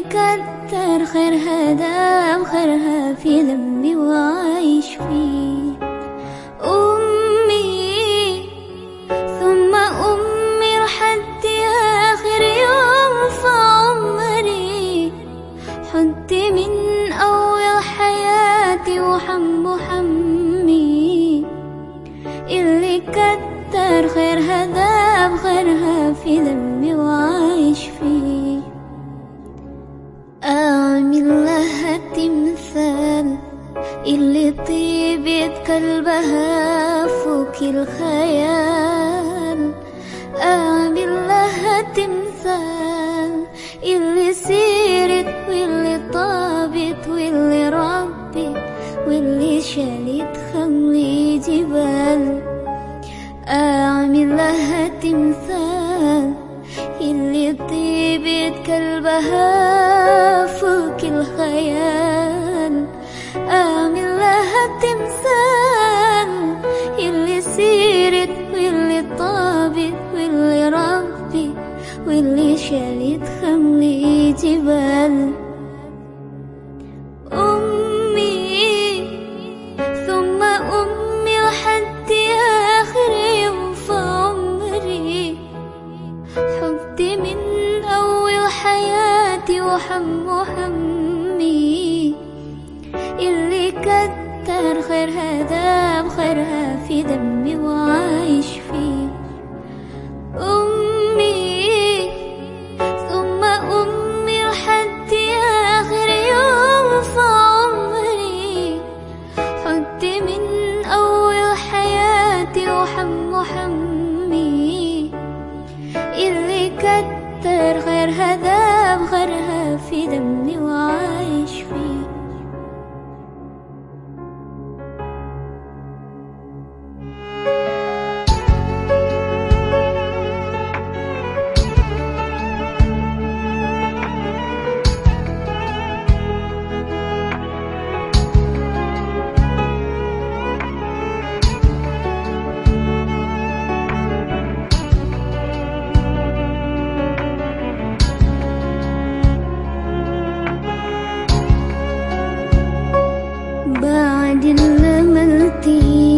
كتر خيرها دام خيرها في ذنبي وعايش فيه. أمي ثم أمي لحد آخر يوم في عمري. حدي من أول حياتي وحم حمي تمثال اللي طيبة قلبها فوق الخيال. أعمل لها تمثال اللي سيرت واللي طابت واللي ربت واللي شالت خملي جبال. أعمل لها تمثال اللي طيبة قلبها فوق الخيال. تمثال اللي سيرت واللي طابت واللي ربت واللي شالت خملي جبال. أمي ثم أمي لحد آخر يوم في عمري. حبي من أول حياتي وحم حمي اللي كتر خيرها في دمي وعاي dia mengerti